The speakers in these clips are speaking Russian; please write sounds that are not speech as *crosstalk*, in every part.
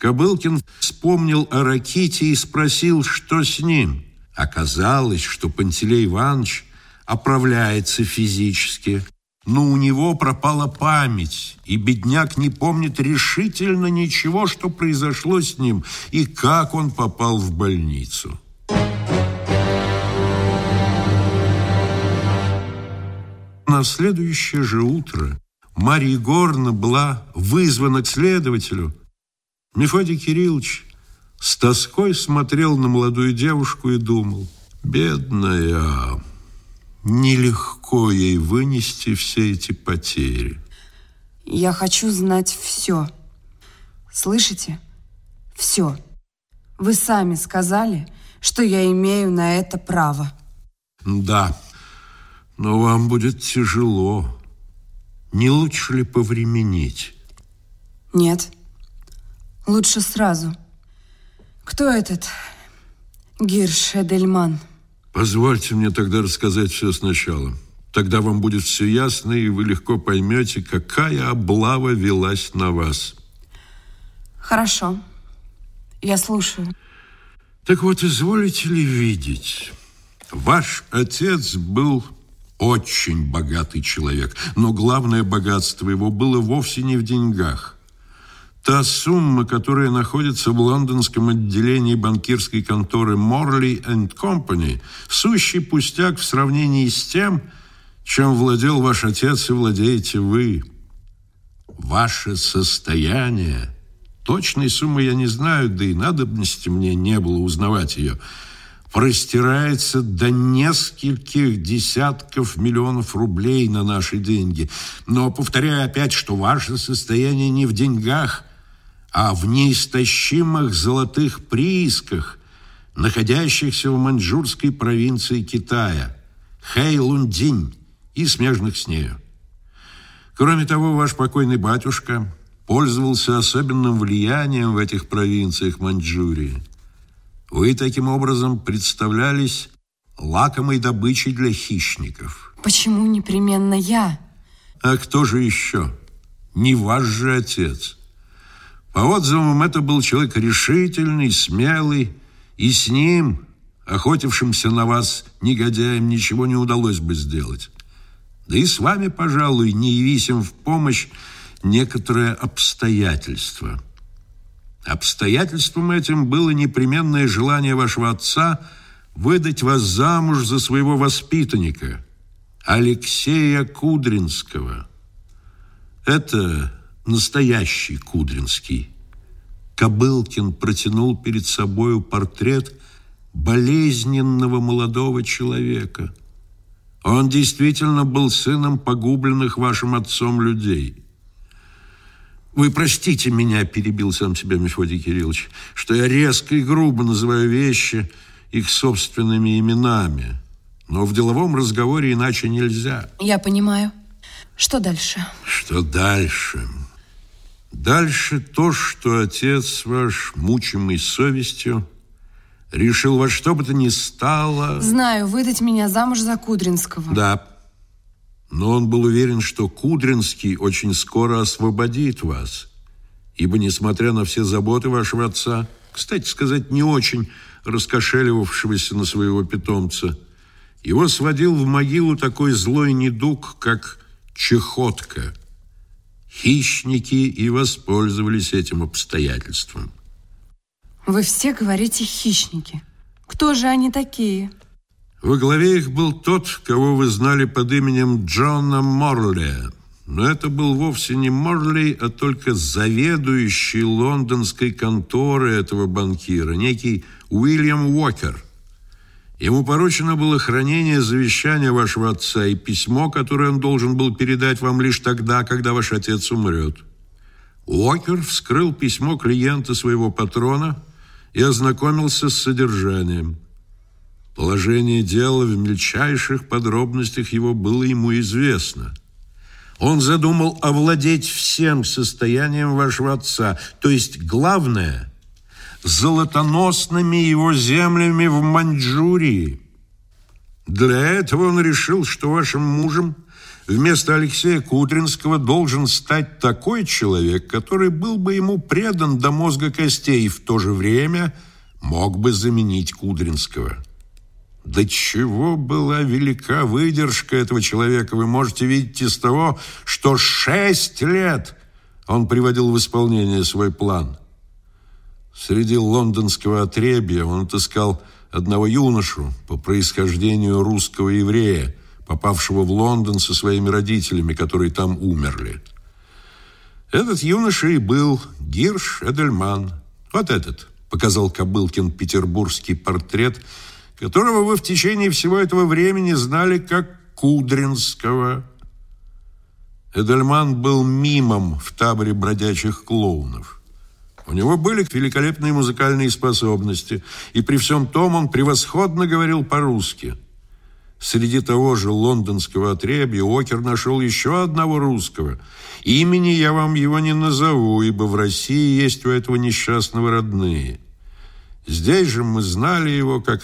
Кобылкин вспомнил о Раките и спросил, что с ним. Оказалось, что Пантелей Иванович оправляется физически, но у него пропала память, и бедняк не помнит решительно ничего, что произошло с ним и как он попал в больницу. На следующее же утро Мария Егоровна была вызвана к следователю. Мефодий Кириллович с тоской смотрел на молодую девушку и думал, «Бедная, нелегко ей вынести все эти потери». Я хочу знать все. Слышите? Все. Вы сами сказали, что я имею на это право. Да, но вам будет тяжело. Не лучше ли повременить? Нет. Лучше сразу. Кто этот Гирш Эдельман? Позвольте мне тогда рассказать все сначала. Тогда вам будет все ясно, и вы легко поймете, какая облава велась на вас. Хорошо. Я слушаю. Так вот, изволите ли видеть, ваш отец был очень богатый человек, но главное богатство его было вовсе не в деньгах. Та сумма, которая находится в лондонском отделении банкирской конторы Morley Company, сущий пустяк в сравнении с тем, чем владел ваш отец и владеете вы. Ваше состояние, точной суммы я не знаю, да и надобности мне не было узнавать ее – простирается до нескольких десятков миллионов рублей на наши деньги. Но повторяю опять, что ваше состояние не в деньгах, а в неистощимых золотых приисках, находящихся в маньчжурской провинции Китая, Хэйлундинь и смежных с нею. Кроме того, ваш покойный батюшка пользовался особенным влиянием в этих провинциях Маньчжурии. Вы таким образом представлялись лакомой добычей для хищников. Почему непременно я? А кто же еще? Не ваш же отец. По отзывам, это был человек решительный, смелый, и с ним, охотившимся на вас негодяем, ничего не удалось бы сделать. Да и с вами, пожалуй, не явись в помощь некоторое обстоятельство – Обстоятельством этим было непременное желание вашего отца выдать вас замуж за своего воспитанника, Алексея Кудринского. Это настоящий Кудринский. Кобылкин протянул перед собою портрет болезненного молодого человека. Он действительно был сыном погубленных вашим отцом людей – вы простите меня, перебил сам себя Мефодий Кириллович, что я резко и грубо называю вещи их собственными именами. Но в деловом разговоре иначе нельзя. Я понимаю. Что дальше? Что дальше? Дальше то, что отец ваш, мучимый совестью, решил во что бы то ни стало... Знаю, выдать меня замуж за Кудринского. Да, но он был уверен, что Кудринский очень скоро освободит вас, ибо, несмотря на все заботы вашего отца, кстати сказать, не очень раскошеливавшегося на своего питомца, его сводил в могилу такой злой недуг, как чехотка. Хищники и воспользовались этим обстоятельством. Вы все говорите «хищники». Кто же они такие? Во главе их был тот, кого вы знали под именем Джона Морли. Но это был вовсе не Морли, а только заведующий лондонской конторы этого банкира, некий Уильям Уокер. Ему поручено было хранение завещания вашего отца и письмо, которое он должен был передать вам лишь тогда, когда ваш отец умрет. Уокер вскрыл письмо клиента своего патрона и ознакомился с содержанием – Положение дела в мельчайших подробностях его было ему известно. Он задумал овладеть всем состоянием вашего отца, то есть главное – золотоносными его землями в Маньчжурии. Для этого он решил, что вашим мужем Вместо Алексея Кудринского должен стать такой человек, который был бы ему предан до мозга костей и в то же время мог бы заменить Кудринского. До чего была велика выдержка этого человека, вы можете видеть из того, что шесть лет он приводил в исполнение свой план. Среди лондонского отребья он отыскал одного юношу по происхождению русского еврея, попавшего в Лондон со своими родителями, которые там умерли. Этот юноша и был Гирш Эдельман. Вот этот, показал Кобылкин петербургский портрет, которого вы в течение всего этого времени знали как Кудринского. Эдельман был мимом в таборе бродячих клоунов. У него были великолепные музыкальные способности, и при всем том он превосходно говорил по-русски. Среди того же лондонского отребья Окер нашел еще одного русского. Имени я вам его не назову, ибо в России есть у этого несчастного родные. Здесь же мы знали его как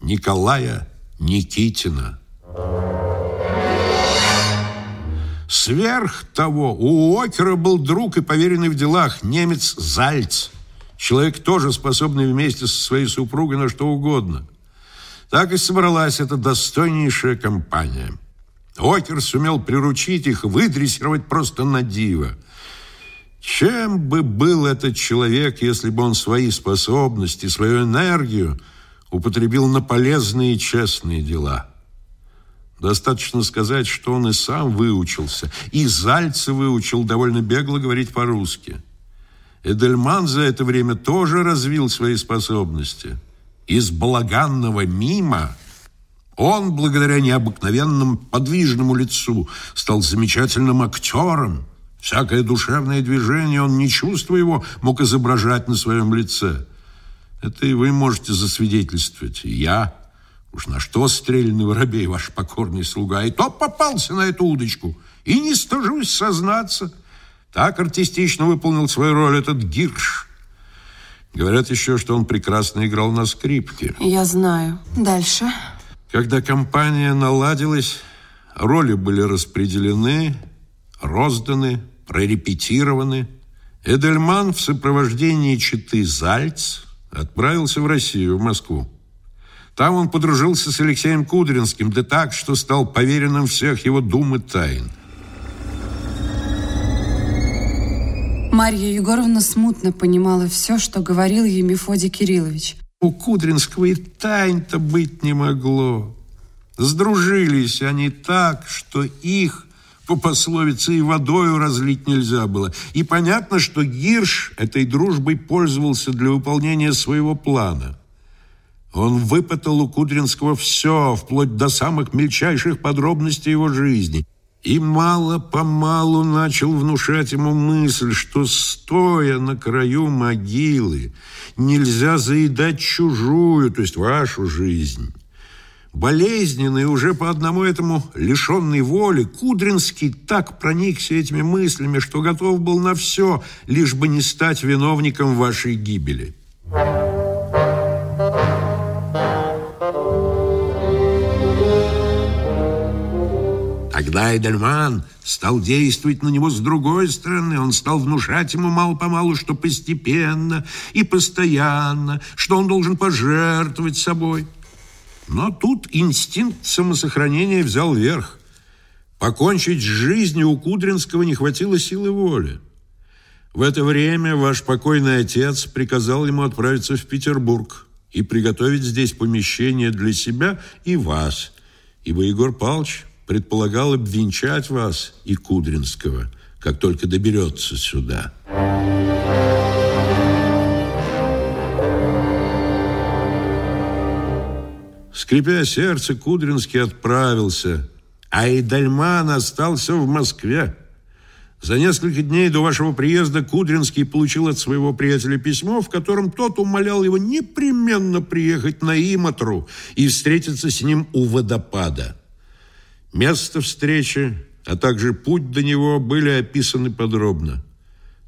Николая Никитина. Сверх того, у Окера был друг и поверенный в делах, немец Зальц. Человек, тоже способный вместе со своей супругой на что угодно. Так и собралась эта достойнейшая компания. Окер сумел приручить их, выдрессировать просто на диво. Чем бы был этот человек, если бы он свои способности, свою энергию употребил на полезные и честные дела? Достаточно сказать, что он и сам выучился, и Зальца выучил довольно бегло говорить по-русски. Эдельман за это время тоже развил свои способности. Из балаганного мима он, благодаря необыкновенному подвижному лицу, стал замечательным актером. Всякое душевное движение он, не чувствуя его, мог изображать на своем лице. Это и вы можете засвидетельствовать, я – Уж на что стрельный воробей, ваш покорный слуга, и то попался на эту удочку. И не стыжусь сознаться. Так артистично выполнил свою роль этот Гирш. Говорят еще, что он прекрасно играл на скрипке. Я знаю. Дальше. Когда компания наладилась, роли были распределены, розданы, прорепетированы. Эдельман в сопровождении читы Зальц отправился в Россию, в Москву. Там он подружился с Алексеем Кудринским, да так, что стал поверенным всех его дум и тайн. Марья Егоровна смутно понимала все, что говорил ей Мефодий Кириллович. У Кудринского и тайн-то быть не могло. Сдружились они так, что их по пословице и водою разлить нельзя было. И понятно, что Гирш этой дружбой пользовался для выполнения своего плана. Он выпытал у Кудринского все, вплоть до самых мельчайших подробностей его жизни. И мало-помалу начал внушать ему мысль, что, стоя на краю могилы, нельзя заедать чужую, то есть вашу жизнь. Болезненный уже по одному этому лишенной воли, Кудринский так проникся этими мыслями, что готов был на все, лишь бы не стать виновником вашей гибели. Тогда Эдельман стал действовать на него с другой стороны. Он стал внушать ему мало-помалу, что постепенно и постоянно, что он должен пожертвовать собой. Но тут инстинкт самосохранения взял верх. Покончить с жизнью у Кудринского не хватило силы воли. В это время ваш покойный отец приказал ему отправиться в Петербург и приготовить здесь помещение для себя и вас, ибо Егор Павлович предполагал обвенчать вас и Кудринского, как только доберется сюда. Скрипя сердце, Кудринский отправился, а Идальман остался в Москве. За несколько дней до вашего приезда Кудринский получил от своего приятеля письмо, в котором тот умолял его непременно приехать на Иматру и встретиться с ним у водопада. Место встречи, а также путь до него были описаны подробно.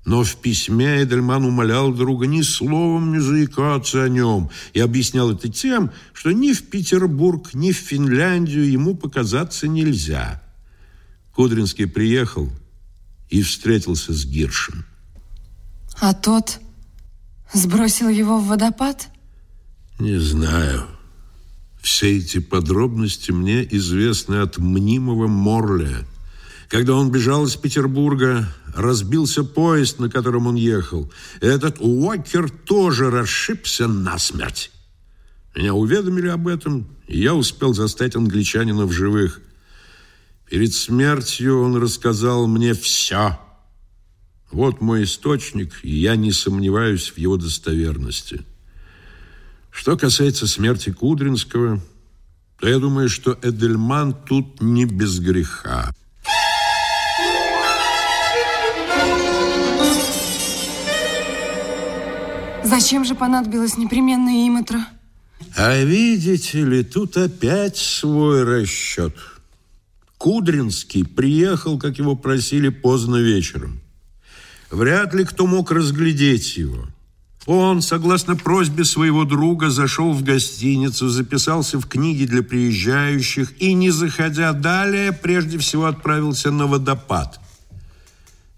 Но в письме Эдельман умолял друга ни словом не заикаться о нем и объяснял это тем, что ни в Петербург, ни в Финляндию ему показаться нельзя. Кудринский приехал и встретился с Гиршем. А тот сбросил его в водопад? Не знаю. Все эти подробности мне известны от мнимого Морля. Когда он бежал из Петербурга, разбился поезд, на котором он ехал. Этот Уокер тоже расшибся насмерть. Меня уведомили об этом, и я успел застать англичанина в живых. Перед смертью он рассказал мне все. Вот мой источник, и я не сомневаюсь в его достоверности. Что касается смерти Кудринского, то я думаю, что Эдельман тут не без греха. Зачем же понадобилось непременная иматра? А видите ли, тут опять свой расчет. Кудринский приехал, как его просили, поздно вечером. Вряд ли кто мог разглядеть его. Он, согласно просьбе своего друга, зашел в гостиницу, записался в книги для приезжающих и, не заходя далее, прежде всего отправился на водопад.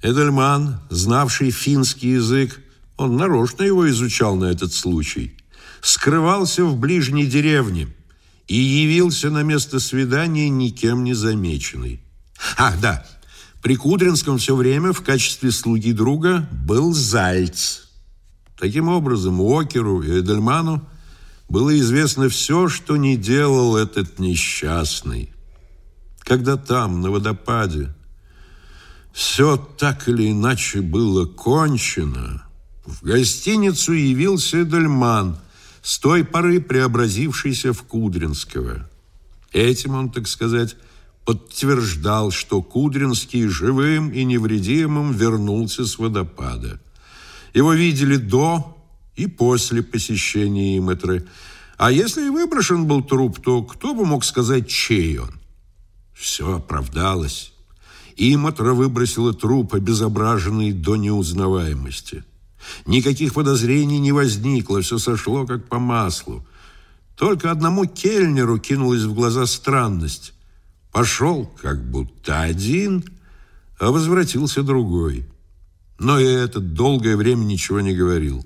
Эдельман, знавший финский язык, он нарочно его изучал на этот случай, скрывался в ближней деревне и явился на место свидания никем не замеченный. Ах, да, при Кудринском все время в качестве слуги друга был Зальц – Таким образом, Уокеру и Эдельману было известно все, что не делал этот несчастный. Когда там, на водопаде, все так или иначе было кончено, в гостиницу явился Эдельман, с той поры преобразившийся в Кудринского. Этим он, так сказать, подтверждал, что Кудринский живым и невредимым вернулся с водопада. Его видели до и после посещения Имэтры. А если и выброшен был труп, то кто бы мог сказать, чей он? Все оправдалось. Иматра выбросила труп, обезображенный до неузнаваемости. Никаких подозрений не возникло, все сошло как по маслу. Только одному кельнеру кинулась в глаза странность. Пошел как будто один, а возвратился другой. Но и этот долгое время ничего не говорил.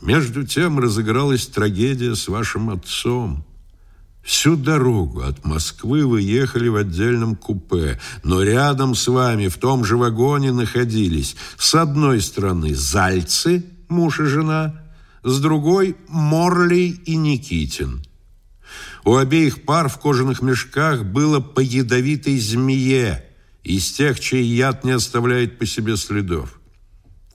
Между тем разыгралась трагедия с вашим отцом. Всю дорогу от Москвы вы ехали в отдельном купе, но рядом с вами в том же вагоне находились с одной стороны Зальцы, муж и жена, с другой Морлей и Никитин. У обеих пар в кожаных мешках было по ядовитой змее, из тех, чей яд не оставляет по себе следов.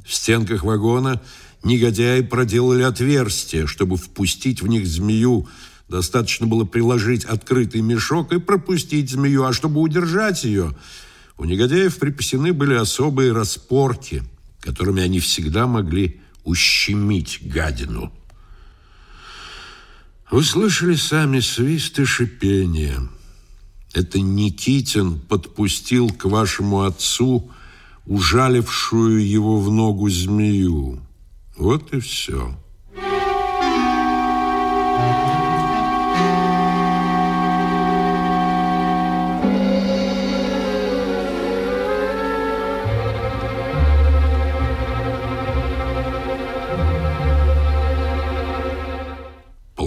В стенках вагона негодяи проделали отверстия, чтобы впустить в них змею, Достаточно было приложить открытый мешок и пропустить змею, а чтобы удержать ее, у негодяев припасены были особые распорки, которыми они всегда могли ущемить гадину. Вы слышали сами свист и шипение. Это Никитин подпустил к вашему отцу ужалившую его в ногу змею. Вот и все.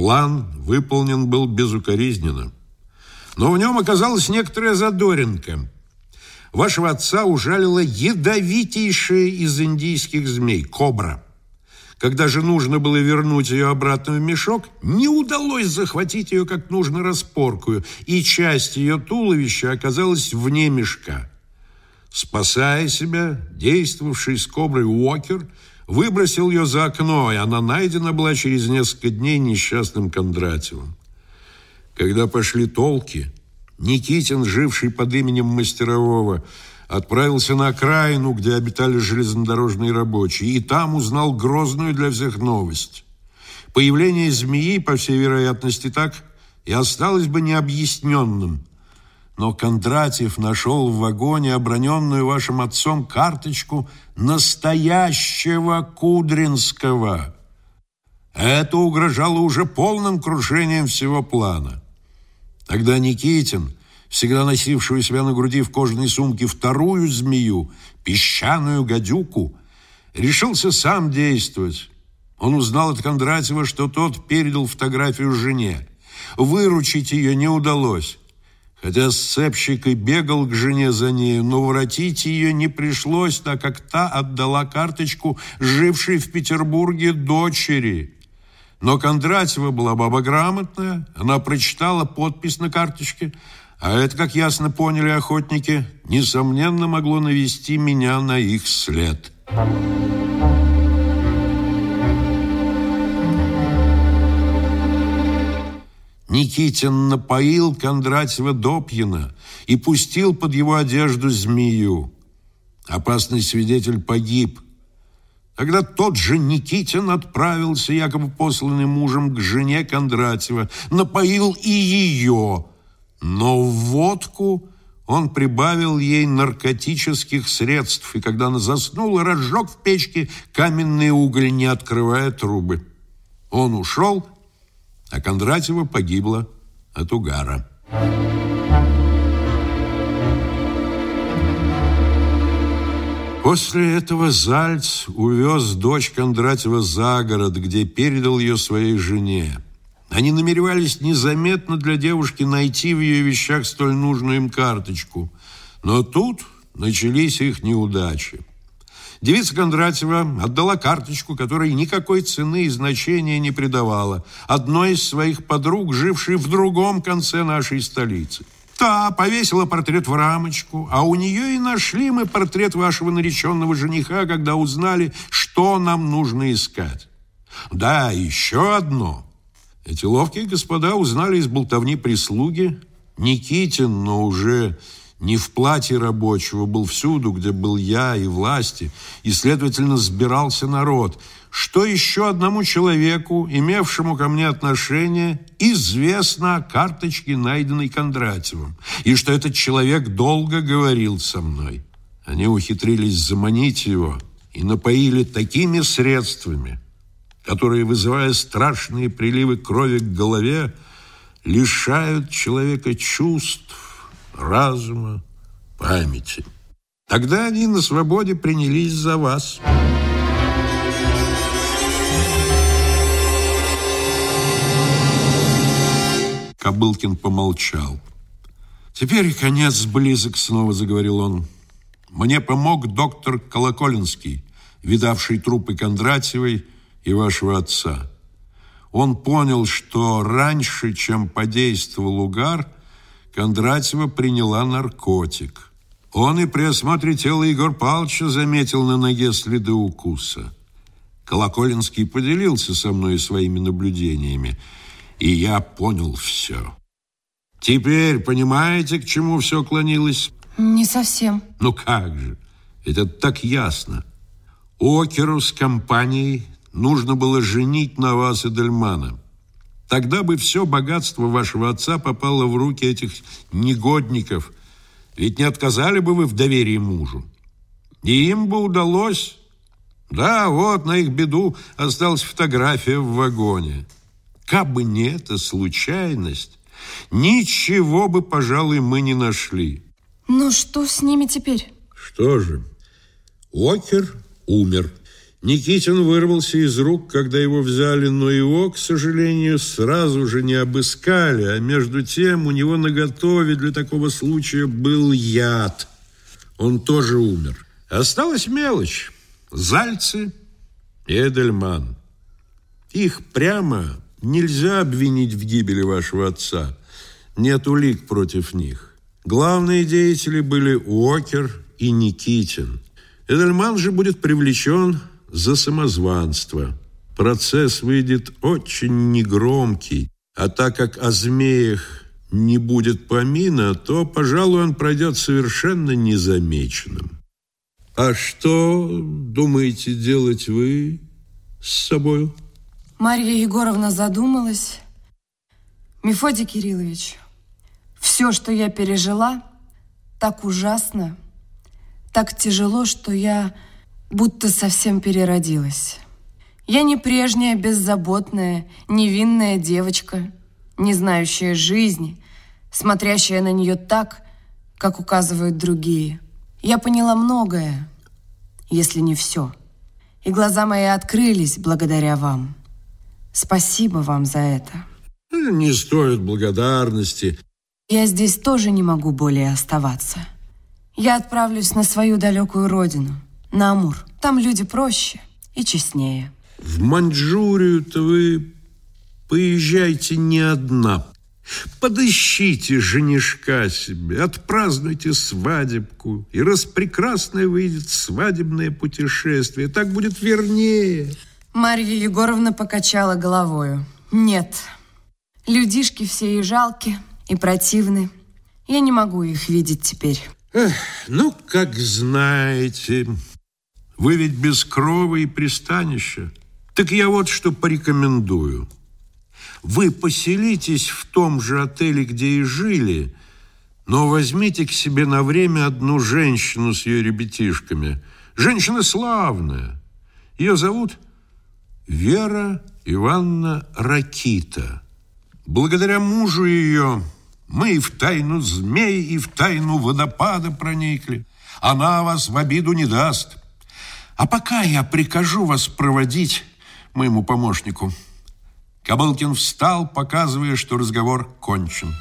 План выполнен был безукоризненно. Но в нем оказалась некоторая задоринка. Вашего отца ужалила ядовитейшая из индийских змей – кобра. Когда же нужно было вернуть ее обратно в мешок, не удалось захватить ее как нужно распоркую, и часть ее туловища оказалась вне мешка. Спасая себя, действовавший с коброй Уокер – выбросил ее за окно, и она найдена была через несколько дней несчастным Кондратьевым. Когда пошли толки, Никитин, живший под именем Мастерового, отправился на окраину, где обитали железнодорожные рабочие, и там узнал грозную для всех новость. Появление змеи, по всей вероятности, так и осталось бы необъясненным. Но Кондратьев нашел в вагоне оброненную вашим отцом карточку настоящего Кудринского. Это угрожало уже полным крушением всего плана. Тогда Никитин, всегда носивший у себя на груди в кожаной сумке вторую змею, песчаную гадюку, решился сам действовать. Он узнал от Кондратьева, что тот передал фотографию жене. Выручить ее не удалось. Хотя сцепщик и бегал к жене за нею, но воротить ее не пришлось, так как та отдала карточку жившей в Петербурге дочери. Но Кондратьева была баба грамотная, она прочитала подпись на карточке, а это, как ясно поняли охотники, несомненно могло навести меня на их след. Никитин напоил Кондратьева допьяно и пустил под его одежду змею. Опасный свидетель погиб. Тогда тот же Никитин отправился, якобы посланный мужем, к жене Кондратьева, напоил и ее, но в водку он прибавил ей наркотических средств, и когда она заснула, разжег в печке каменный уголь, не открывая трубы. Он ушел, а Кондратьева погибла от угара. После этого Зальц увез дочь Кондратьева за город, где передал ее своей жене. Они намеревались незаметно для девушки найти в ее вещах столь нужную им карточку. Но тут начались их неудачи. Девица Кондратьева отдала карточку, которой никакой цены и значения не придавала, одной из своих подруг, жившей в другом конце нашей столицы. Та повесила портрет в рамочку, а у нее и нашли мы портрет вашего нареченного жениха, когда узнали, что нам нужно искать. Да, еще одно. Эти ловкие господа узнали из болтовни прислуги Никитин, но уже не в платье рабочего, был всюду, где был я и власти, и, следовательно, сбирался народ. Что еще одному человеку, имевшему ко мне отношение, известно о карточке, найденной Кондратьевым, и что этот человек долго говорил со мной. Они ухитрились заманить его и напоили такими средствами, которые, вызывая страшные приливы крови к голове, лишают человека чувств, разума, памяти. Тогда они на свободе принялись за вас. Кобылкин помолчал. «Теперь конец близок», — снова заговорил он. «Мне помог доктор Колоколенский, видавший трупы Кондратьевой и вашего отца. Он понял, что раньше, чем подействовал угар, — Кондратьева приняла наркотик. Он и при осмотре тела Егор Павловича заметил на ноге следы укуса. Колоколенский поделился со мной своими наблюдениями, и я понял все. Теперь понимаете, к чему все клонилось? Не совсем. Ну как же, это так ясно. Океру с компанией нужно было женить на вас и Дельмана. Тогда бы все богатство вашего отца попало в руки этих негодников. Ведь не отказали бы вы в доверии мужу. И им бы удалось... Да, вот на их беду осталась фотография в вагоне. Как бы не эта случайность, ничего бы, пожалуй, мы не нашли. Ну, что с ними теперь? Что же, Окер умер. Никитин вырвался из рук, когда его взяли, но его, к сожалению, сразу же не обыскали, а между тем у него наготове для такого случая был яд. Он тоже умер. Осталась мелочь. Зальцы и Эдельман. Их прямо нельзя обвинить в гибели вашего отца. Нет улик против них. Главные деятели были Уокер и Никитин. Эдельман же будет привлечен за самозванство. Процесс выйдет очень негромкий, а так как о змеях не будет помина, то, пожалуй, он пройдет совершенно незамеченным. А что думаете делать вы с собой? Марья Егоровна задумалась. Мефодий Кириллович, Все, что я пережила, так ужасно, так тяжело, что я будто совсем переродилась. Я не прежняя беззаботная, невинная девочка, не знающая жизни, смотрящая на нее так, как указывают другие. Я поняла многое, если не все. И глаза мои открылись благодаря вам. Спасибо вам за это. Не стоит благодарности. Я здесь тоже не могу более оставаться. Я отправлюсь на свою далекую родину, на Амур. Там люди проще и честнее. В Маньчжурию-то вы поезжайте не одна. Подыщите женишка себе, отпразднуйте свадебку, и раз прекрасное выйдет свадебное путешествие, так будет вернее. Марья Егоровна покачала головою. Нет, людишки все и жалки, и противны. Я не могу их видеть теперь. Эх, ну, как знаете, вы ведь без крова и пристанища. Так я вот что порекомендую. Вы поселитесь в том же отеле, где и жили, но возьмите к себе на время одну женщину с ее ребятишками. Женщина славная. Ее зовут Вера Ивановна Ракита. Благодаря мужу ее мы и в тайну змей, и в тайну водопада проникли. Она вас в обиду не даст. А пока я прикажу вас проводить моему помощнику. Кобылкин встал, показывая, что разговор кончен.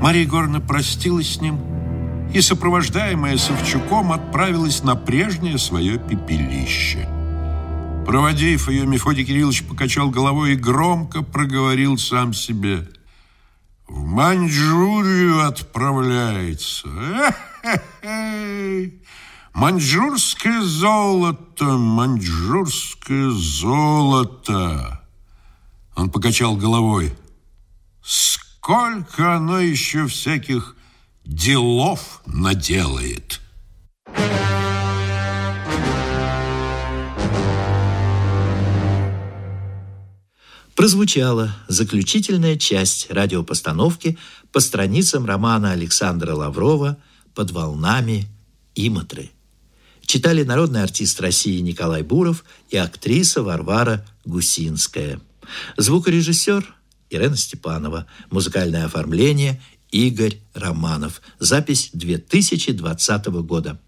Мария Егоровна простилась с ним и, сопровождаемая Савчуком, отправилась на прежнее свое пепелище. Проводив ее, Мефодий Кириллович покачал головой и громко проговорил сам себе. «В Маньчжурию отправляется! Э-хе-хе! *laughs* Маньчжурское золото, маньчжурское золото!» Он покачал головой. «Сколько оно еще всяких делов наделает!» Прозвучала заключительная часть радиопостановки по страницам романа Александра Лаврова «Под волнами Иматры». Читали народный артист России Николай Буров и актриса Варвара Гусинская. Звукорежиссер Ирена Степанова. Музыкальное оформление Игорь Романов. Запись 2020 года.